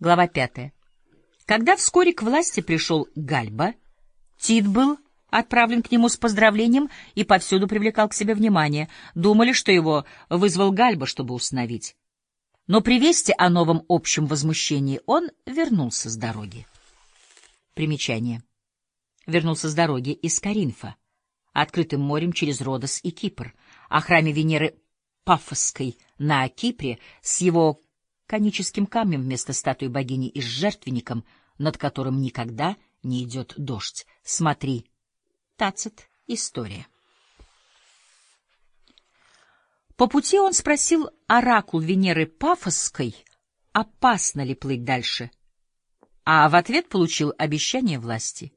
Глава пятая. Когда вскоре к власти пришел Гальба, Тит был отправлен к нему с поздравлением и повсюду привлекал к себе внимание. Думали, что его вызвал Гальба, чтобы установить. Но при вести о новом общем возмущении он вернулся с дороги. Примечание. Вернулся с дороги из Каринфа, открытым морем через Родос и Кипр, о храме Венеры Пафосской на Кипре с его коническим камнем вместо статуи богини и с жертвенником, над которым никогда не идет дождь. Смотри. Тацит. История. По пути он спросил оракул Венеры Пафосской, опасно ли плыть дальше, а в ответ получил обещание власти.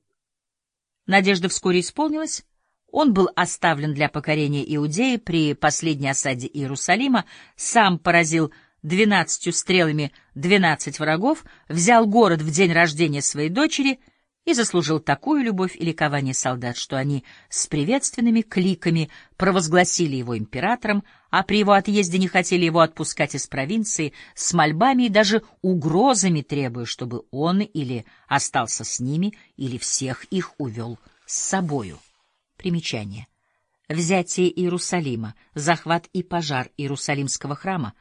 Надежда вскоре исполнилась, он был оставлен для покорения Иудеи при последней осаде Иерусалима, сам поразил двенадцатью стрелами двенадцать врагов, взял город в день рождения своей дочери и заслужил такую любовь и ликование солдат, что они с приветственными кликами провозгласили его императором, а при его отъезде не хотели его отпускать из провинции с мольбами и даже угрозами требуя, чтобы он или остался с ними, или всех их увел с собою. Примечание. Взятие Иерусалима, захват и пожар Иерусалимского храма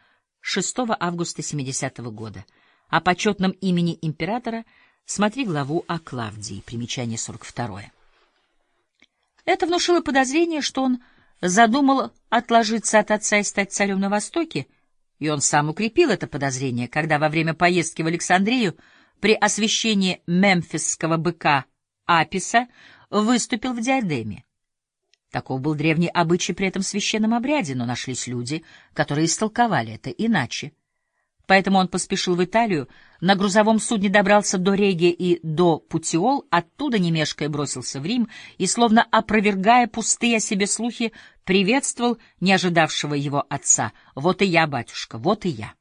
6 августа 70 -го года. О почетном имени императора смотри главу о Клавдии. Примечание 42. Это внушило подозрение, что он задумал отложиться от отца и стать царем на Востоке, и он сам укрепил это подозрение, когда во время поездки в Александрию при освящении мемфисского быка Аписа выступил в диадеме. Таков был древний обычай при этом священном обряде, но нашлись люди, которые истолковали это иначе. Поэтому он поспешил в Италию, на грузовом судне добрался до Реги и до Путиол, оттуда, не мешкая, бросился в Рим и, словно опровергая пустые о себе слухи, приветствовал не ожидавшего его отца. «Вот и я, батюшка, вот и я».